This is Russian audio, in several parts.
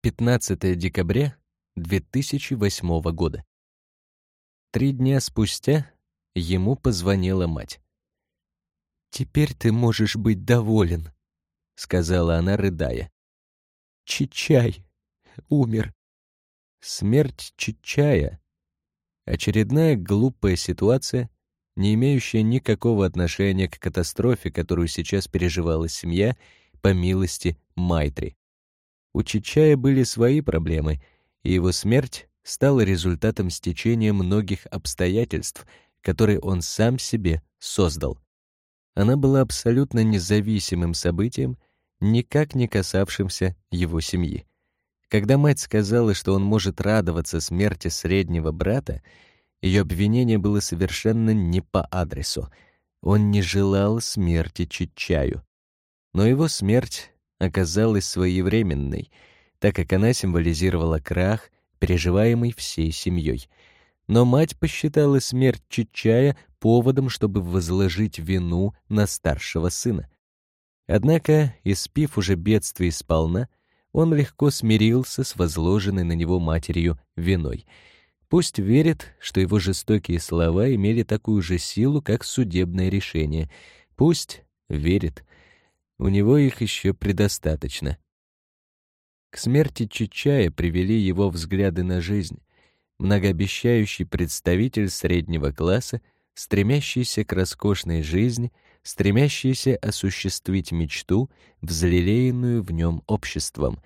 15 декабря 2008 года. Три дня спустя ему позвонила мать. «Теперь ты можешь быть доволен», — сказала она, рыдая. «Чичай умер». Смерть Чичая — очередная глупая ситуация, не имеющая никакого отношения к катастрофе, которую сейчас переживала семья, по милости Майтри. У Чичая были свои проблемы, и его смерть стала результатом стечения многих обстоятельств, которые он сам себе создал. Она была абсолютно независимым событием, никак не касавшимся его семьи. Когда мать сказала, что он может радоваться смерти среднего брата, ее обвинение было совершенно не по адресу. Он не желал смерти Чичаю. Но его смерть оказалась своевременной, так как она символизировала крах, переживаемый всей семьей. Но мать посчитала смерть Чичая поводом, чтобы возложить вину на старшего сына. Однако, испив уже бедствие сполна, он легко смирился с возложенной на него матерью виной — Пусть верит, что его жестокие слова имели такую же силу, как судебное решение. Пусть верит. У него их еще предостаточно. К смерти Чичая привели его взгляды на жизнь. Многообещающий представитель среднего класса, стремящийся к роскошной жизни, стремящийся осуществить мечту, взлелеянную в нем обществом.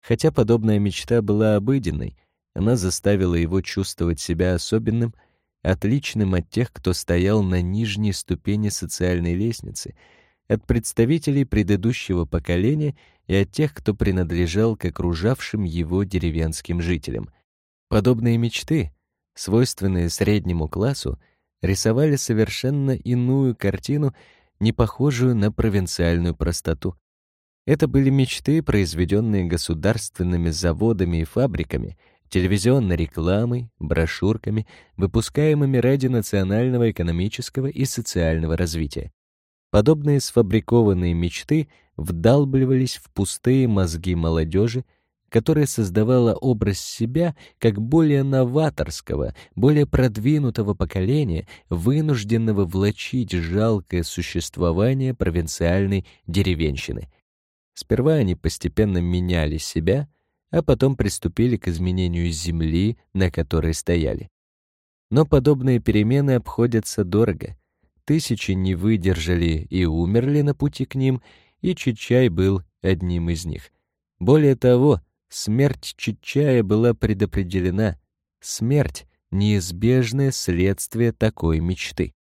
Хотя подобная мечта была обыденной — она заставила его чувствовать себя особенным, отличным от тех, кто стоял на нижней ступени социальной лестницы, от представителей предыдущего поколения и от тех, кто принадлежал к окружавшим его деревенским жителям. Подобные мечты, свойственные среднему классу, рисовали совершенно иную картину, не похожую на провинциальную простоту. Это были мечты, произведенные государственными заводами и фабриками, телевизионной рекламой, брошюрками, выпускаемыми ради национального экономического и социального развития. Подобные сфабрикованные мечты вдалбливались в пустые мозги молодежи, которая создавала образ себя как более новаторского, более продвинутого поколения, вынужденного влачить жалкое существование провинциальной деревенщины. Сперва они постепенно меняли себя — а потом приступили к изменению земли, на которой стояли. Но подобные перемены обходятся дорого. Тысячи не выдержали и умерли на пути к ним, и Чичай был одним из них. Более того, смерть Чичая была предопределена. Смерть — неизбежное следствие такой мечты.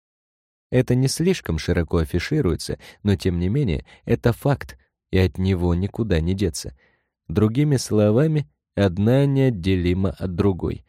Это не слишком широко афишируется, но тем не менее это факт, и от него никуда не деться — Другими словами, одна неотделима от другой.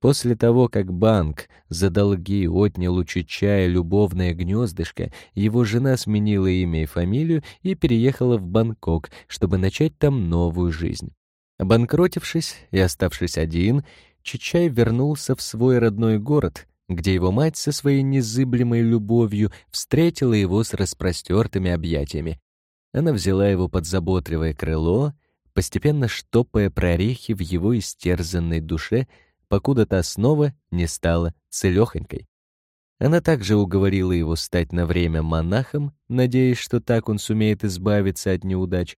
После того, как банк за долги отнял у Чичая любовное гнездышко, его жена сменила имя и фамилию и переехала в Бангкок, чтобы начать там новую жизнь. Обанкротившись и оставшись один, Чичай вернулся в свой родной город, где его мать со своей незыблемой любовью встретила его с распростертыми объятиями. Она взяла его под заботливое крыло — постепенно штопая прорехи в его истерзанной душе, покуда та снова не стала целёхонькой. Она также уговорила его стать на время монахом, надеясь, что так он сумеет избавиться от неудач.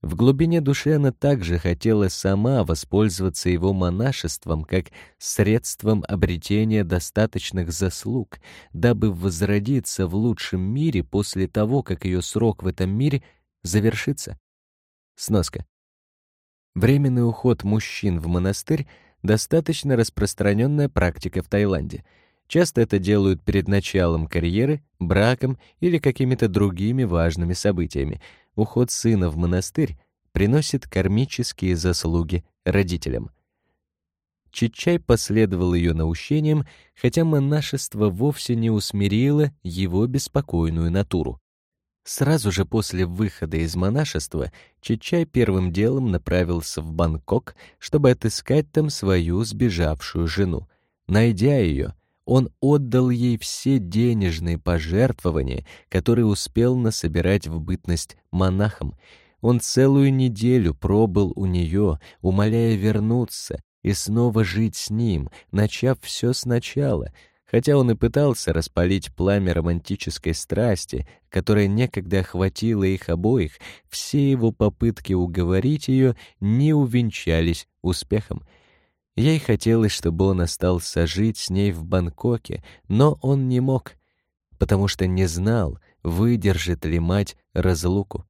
В глубине души она также хотела сама воспользоваться его монашеством как средством обретения достаточных заслуг, дабы возродиться в лучшем мире после того, как ее срок в этом мире завершится. Сноска. Временный уход мужчин в монастырь — достаточно распространенная практика в Таиланде. Часто это делают перед началом карьеры, браком или какими-то другими важными событиями. Уход сына в монастырь приносит кармические заслуги родителям. Чичай последовал ее наущениям, хотя монашество вовсе не усмирило его беспокойную натуру. Сразу же после выхода из монашества Чичай первым делом направился в Бангкок, чтобы отыскать там свою сбежавшую жену. Найдя ее, он отдал ей все денежные пожертвования, которые успел насобирать в бытность монахом. Он целую неделю пробыл у нее, умоляя вернуться и снова жить с ним, начав все сначала, хотя он и пытался распалить пламя романтической страсти, которая некогда охватила их обоих, все его попытки уговорить ее не увенчались успехом. Ей хотелось, чтобы он остался жить с ней в Бангкоке, но он не мог, потому что не знал, выдержит ли мать разлуку.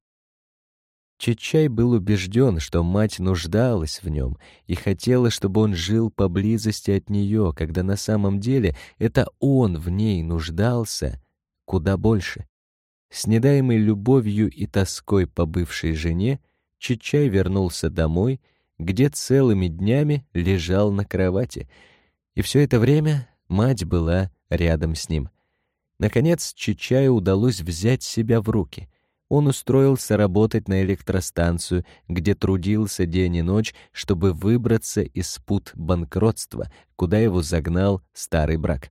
Чичай был убежден, что мать нуждалась в нем и хотела, чтобы он жил поблизости от нее, когда на самом деле это он в ней нуждался куда больше. С недаемой любовью и тоской по бывшей жене Чичай вернулся домой, где целыми днями лежал на кровати, и все это время мать была рядом с ним. Наконец Чичаю удалось взять себя в руки — он устроился работать на электростанцию, где трудился день и ночь, чтобы выбраться из пут банкротства, куда его загнал старый брак.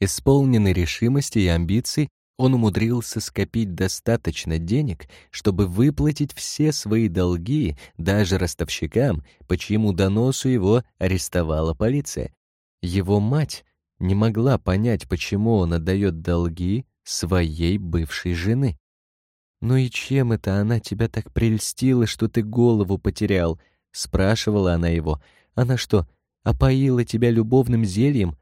Исполненный решимости и амбиций, он умудрился скопить достаточно денег, чтобы выплатить все свои долги даже ростовщикам, по чьему доносу его арестовала полиция. Его мать не могла понять, почему он отдает долги своей бывшей жены. «Ну и чем это она тебя так прельстила, что ты голову потерял?» — спрашивала она его. «Она что, опоила тебя любовным зельем?»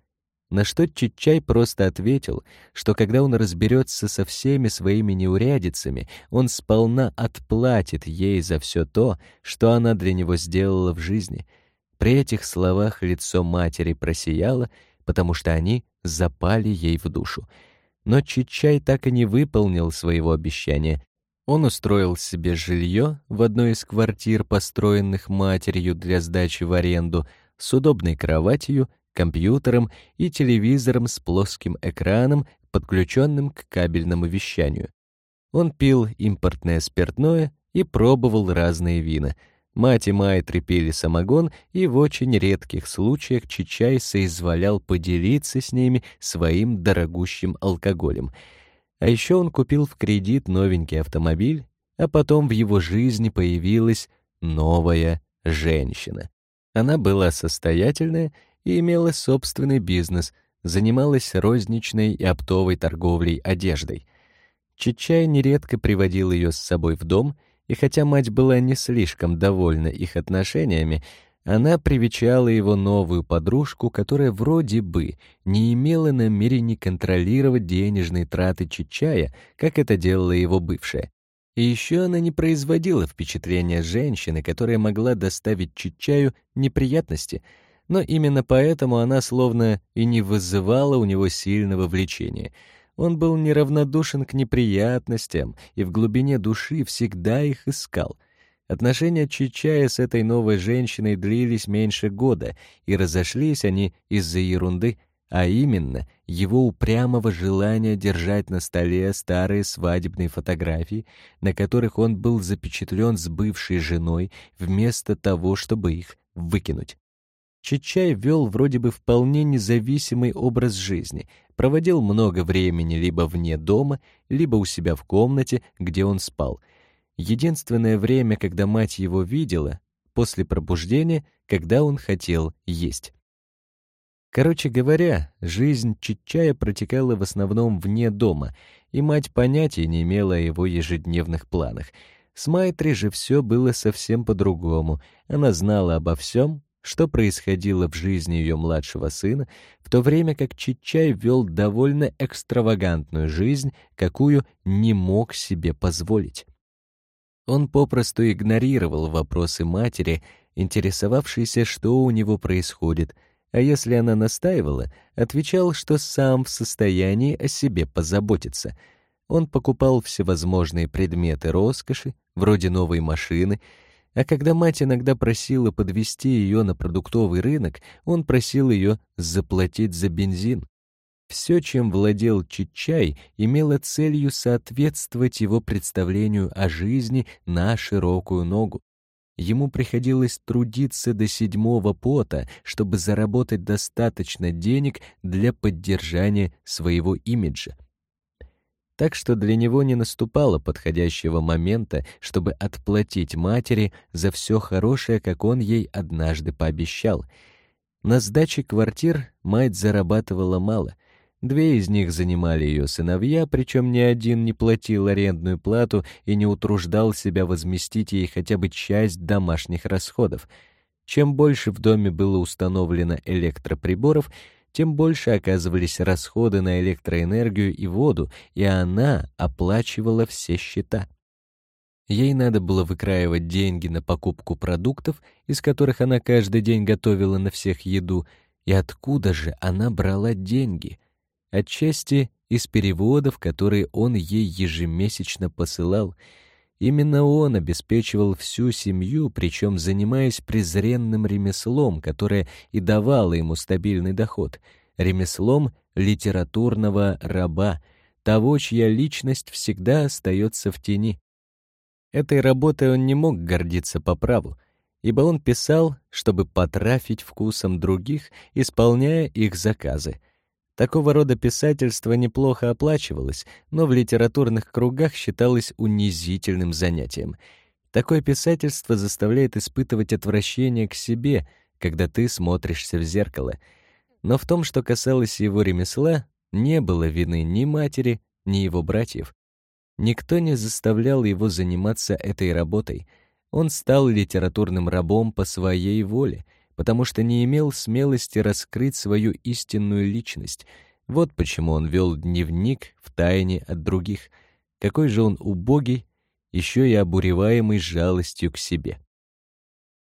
На что Чичай просто ответил, что когда он разберется со всеми своими неурядицами, он сполна отплатит ей за все то, что она для него сделала в жизни. При этих словах лицо матери просияло, потому что они запали ей в душу. Но Чичай так и не выполнил своего обещания. Он устроил себе жилье в одной из квартир, построенных матерью для сдачи в аренду, с удобной кроватью, компьютером и телевизором с плоским экраном, подключенным к кабельному вещанию. Он пил импортное спиртное и пробовал разные вина — Мать и Майтри пили самогон, и в очень редких случаях Чичай соизволял поделиться с ними своим дорогущим алкоголем. А еще он купил в кредит новенький автомобиль, а потом в его жизни появилась новая женщина. Она была состоятельная и имела собственный бизнес, занималась розничной и оптовой торговлей одеждой. Чичай нередко приводил ее с собой в дом — и хотя мать была не слишком довольна их отношениями, она привечала его новую подружку, которая вроде бы не имела намерений контролировать денежные траты Чичая, как это делала его бывшая. И еще она не производила впечатления женщины, которая могла доставить Чичаю неприятности, но именно поэтому она словно и не вызывала у него сильного влечения — он был неравнодушен к неприятностям и в глубине души всегда их искал. Отношения Чичая с этой новой женщиной длились меньше года, и разошлись они из-за ерунды, а именно его упрямого желания держать на столе старые свадебные фотографии, на которых он был запечатлен с бывшей женой, вместо того, чтобы их выкинуть. Чичай вел вроде бы вполне независимый образ жизни, проводил много времени либо вне дома, либо у себя в комнате, где он спал. Единственное время, когда мать его видела, после пробуждения, когда он хотел есть. Короче говоря, жизнь Чичая протекала в основном вне дома, и мать понятия не имела о его ежедневных планах. С Майтри же все было совсем по-другому. Она знала обо всем, что происходило в жизни ее младшего сына, в то время как Чичай вел довольно экстравагантную жизнь, какую не мог себе позволить. Он попросту игнорировал вопросы матери, интересовавшейся, что у него происходит, а если она настаивала, отвечал, что сам в состоянии о себе позаботиться. Он покупал всевозможные предметы роскоши, вроде новой машины, а когда мать иногда просила подвести ее на продуктовый рынок, он просил ее заплатить за бензин. Все, чем владел Чичай, имело целью соответствовать его представлению о жизни на широкую ногу. Ему приходилось трудиться до седьмого пота, чтобы заработать достаточно денег для поддержания своего имиджа. Так что для него не наступало подходящего момента, чтобы отплатить матери за все хорошее, как он ей однажды пообещал. На сдаче квартир мать зарабатывала мало. Две из них занимали ее сыновья, причем ни один не платил арендную плату и не утруждал себя возместить ей хотя бы часть домашних расходов. Чем больше в доме было установлено электроприборов, тем больше оказывались расходы на электроэнергию и воду, и она оплачивала все счета. Ей надо было выкраивать деньги на покупку продуктов, из которых она каждый день готовила на всех еду, и откуда же она брала деньги? Отчасти из переводов, которые он ей ежемесячно посылал — Именно он обеспечивал всю семью, причем занимаясь презренным ремеслом, которое и давало ему стабильный доход, ремеслом литературного раба, того, чья личность всегда остается в тени. Этой работой он не мог гордиться по праву, ибо он писал, чтобы потрафить вкусом других, исполняя их заказы — Такого рода писательство неплохо оплачивалось, но в литературных кругах считалось унизительным занятием. Такое писательство заставляет испытывать отвращение к себе, когда ты смотришься в зеркало. Но в том, что касалось его ремесла, не было вины ни матери, ни его братьев. Никто не заставлял его заниматься этой работой. Он стал литературным рабом по своей воле — потому что не имел смелости раскрыть свою истинную личность. Вот почему он вел дневник в тайне от других. Какой же он убогий, еще и обуреваемый жалостью к себе.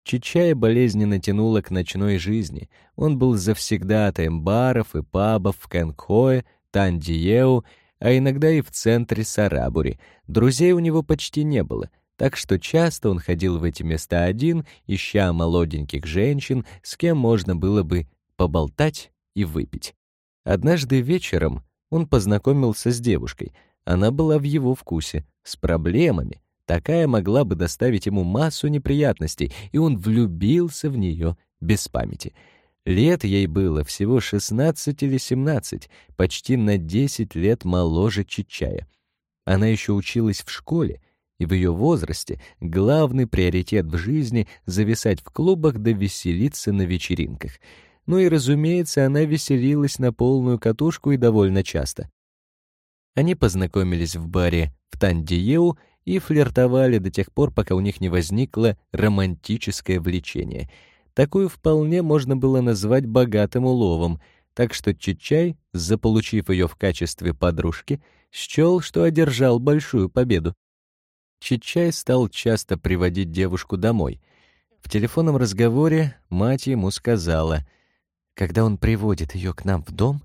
Чичая болезненно тянуло к ночной жизни. Он был завсегдатаем баров и пабов в Кэнкхое, Тандиеу, а иногда и в центре Сарабури. Друзей у него почти не было — так что часто он ходил в эти места один, ища молоденьких женщин, с кем можно было бы поболтать и выпить. Однажды вечером он познакомился с девушкой. Она была в его вкусе, с проблемами. Такая могла бы доставить ему массу неприятностей, и он влюбился в нее без памяти. Лет ей было всего 16 или 17, почти на 10 лет моложе Чичая. Она еще училась в школе, и в ее возрасте главный приоритет в жизни — зависать в клубах да веселиться на вечеринках. Ну и, разумеется, она веселилась на полную катушку и довольно часто. Они познакомились в баре в Тандиеу и флиртовали до тех пор, пока у них не возникло романтическое влечение. Такую вполне можно было назвать богатым уловом, так что Чичай, заполучив ее в качестве подружки, счел, что одержал большую победу. Чичай стал часто приводить девушку домой. В телефонном разговоре мать ему сказала, когда он приводит ее к нам в дом,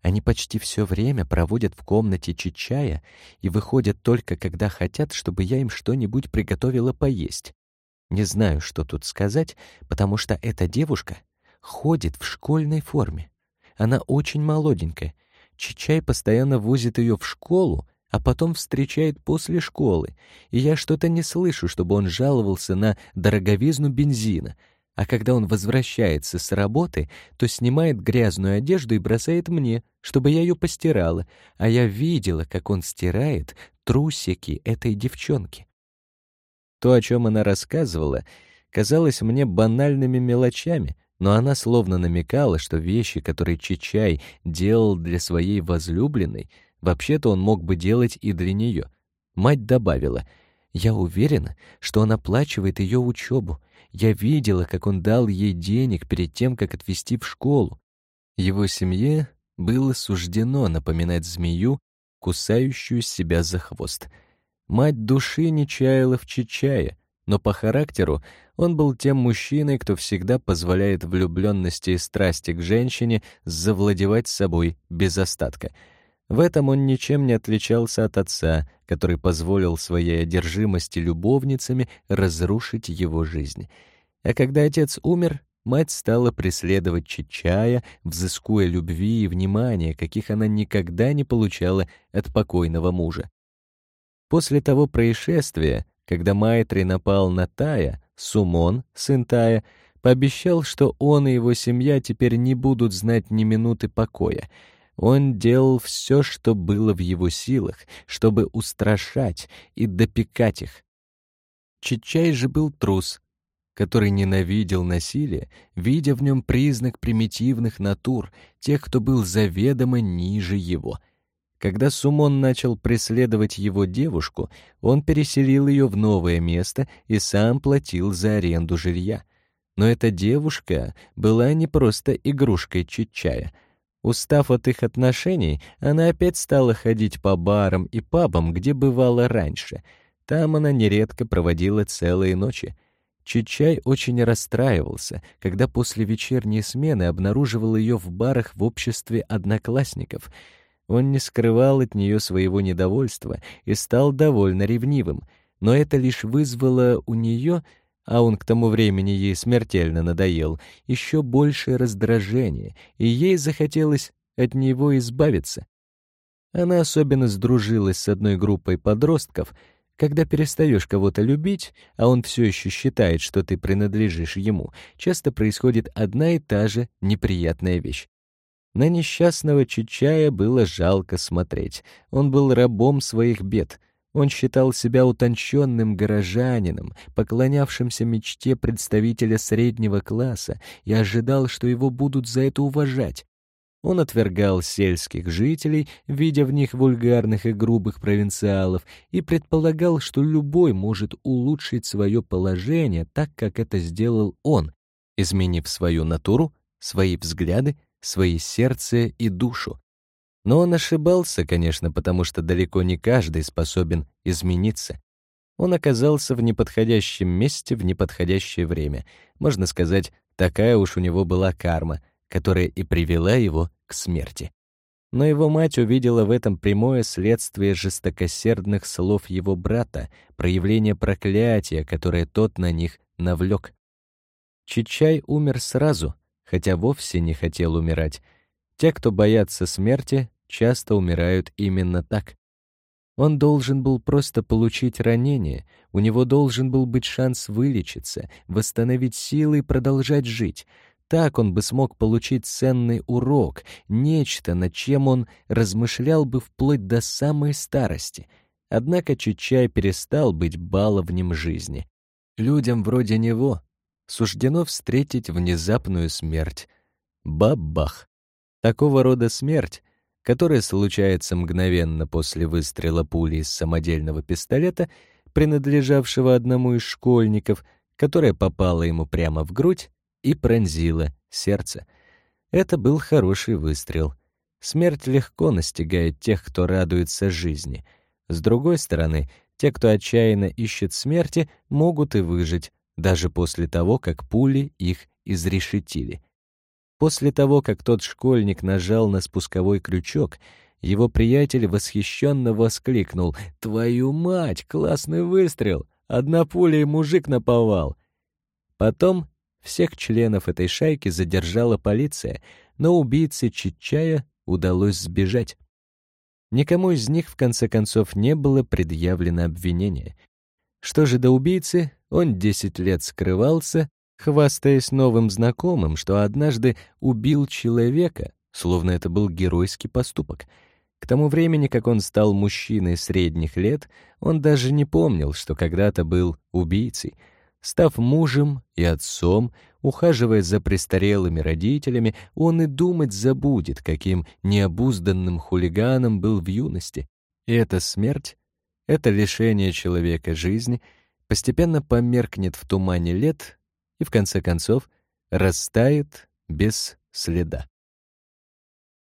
они почти все время проводят в комнате Чичая и выходят только когда хотят, чтобы я им что-нибудь приготовила поесть. Не знаю, что тут сказать, потому что эта девушка ходит в школьной форме. Она очень молоденькая. Чичай постоянно возит ее в школу, а потом встречает после школы, и я что-то не слышу, чтобы он жаловался на дороговизну бензина, а когда он возвращается с работы, то снимает грязную одежду и бросает мне, чтобы я ее постирала, а я видела, как он стирает трусики этой девчонки. То, о чем она рассказывала, казалось мне банальными мелочами, но она словно намекала, что вещи, которые Чичай делал для своей возлюбленной, Вообще-то он мог бы делать и для нее. Мать добавила, «Я уверена, что он оплачивает ее учебу. Я видела, как он дал ей денег перед тем, как отвезти в школу». Его семье было суждено напоминать змею, кусающую себя за хвост. Мать души не чаяла в Чичае, но по характеру он был тем мужчиной, кто всегда позволяет влюбленности и страсти к женщине завладевать собой без остатка — в этом он ничем не отличался от отца, который позволил своей одержимости любовницами разрушить его жизнь. А когда отец умер, мать стала преследовать Чичая, взыскуя любви и внимания, каких она никогда не получала от покойного мужа. После того происшествия, когда Майтри напал на Тая, Сумон, сын Тая, пообещал, что он и его семья теперь не будут знать ни минуты покоя — Он делал все, что было в его силах, чтобы устрашать и допекать их. Чичай же был трус, который ненавидел насилие, видя в нем признак примитивных натур, тех, кто был заведомо ниже его. Когда Сумон начал преследовать его девушку, он переселил ее в новое место и сам платил за аренду жилья. Но эта девушка была не просто игрушкой Чичая — Устав от их отношений, она опять стала ходить по барам и пабам, где бывала раньше. Там она нередко проводила целые ночи. Чичай очень расстраивался, когда после вечерней смены обнаруживал ее в барах в обществе одноклассников. Он не скрывал от нее своего недовольства и стал довольно ревнивым, но это лишь вызвало у нее а он к тому времени ей смертельно надоел, еще большее раздражение, и ей захотелось от него избавиться. Она особенно сдружилась с одной группой подростков. Когда перестаешь кого-то любить, а он все еще считает, что ты принадлежишь ему, часто происходит одна и та же неприятная вещь. На несчастного Чичая было жалко смотреть. Он был рабом своих бед — он считал себя утонченным горожанином, поклонявшимся мечте представителя среднего класса и ожидал, что его будут за это уважать. Он отвергал сельских жителей, видя в них вульгарных и грубых провинциалов, и предполагал, что любой может улучшить свое положение так, как это сделал он, изменив свою натуру, свои взгляды, свои сердце и душу. Но он ошибался, конечно, потому что далеко не каждый способен измениться. Он оказался в неподходящем месте в неподходящее время. Можно сказать, такая уж у него была карма, которая и привела его к смерти. Но его мать увидела в этом прямое следствие жестокосердных слов его брата, проявление проклятия, которое тот на них навлек. Чичай умер сразу, хотя вовсе не хотел умирать. Те, кто боятся смерти, часто умирают именно так. Он должен был просто получить ранение, у него должен был быть шанс вылечиться, восстановить силы и продолжать жить. Так он бы смог получить ценный урок, нечто, над чем он размышлял бы вплоть до самой старости. Однако Чучай перестал быть баловнем жизни. Людям вроде него суждено встретить внезапную смерть. Бабах! Такого рода смерть которое случается мгновенно после выстрела пули из самодельного пистолета, принадлежавшего одному из школьников, которая попала ему прямо в грудь и пронзила сердце. Это был хороший выстрел. Смерть легко настигает тех, кто радуется жизни. С другой стороны, те, кто отчаянно ищет смерти, могут и выжить, даже после того, как пули их изрешетили. После того, как тот школьник нажал на спусковой крючок, его приятель восхищенно воскликнул «Твою мать, классный выстрел! Одна пуля и мужик наповал!» Потом всех членов этой шайки задержала полиция, но убийце Чичая удалось сбежать. Никому из них, в конце концов, не было предъявлено обвинение. Что же до убийцы, он десять лет скрывался, хвастаясь новым знакомым, что однажды убил человека, словно это был геройский поступок. К тому времени, как он стал мужчиной средних лет, он даже не помнил, что когда-то был убийцей. Став мужем и отцом, ухаживая за престарелыми родителями, он и думать забудет, каким необузданным хулиганом был в юности. И эта смерть, это лишение человека жизни постепенно померкнет в тумане лет и в конце концов растает без следа.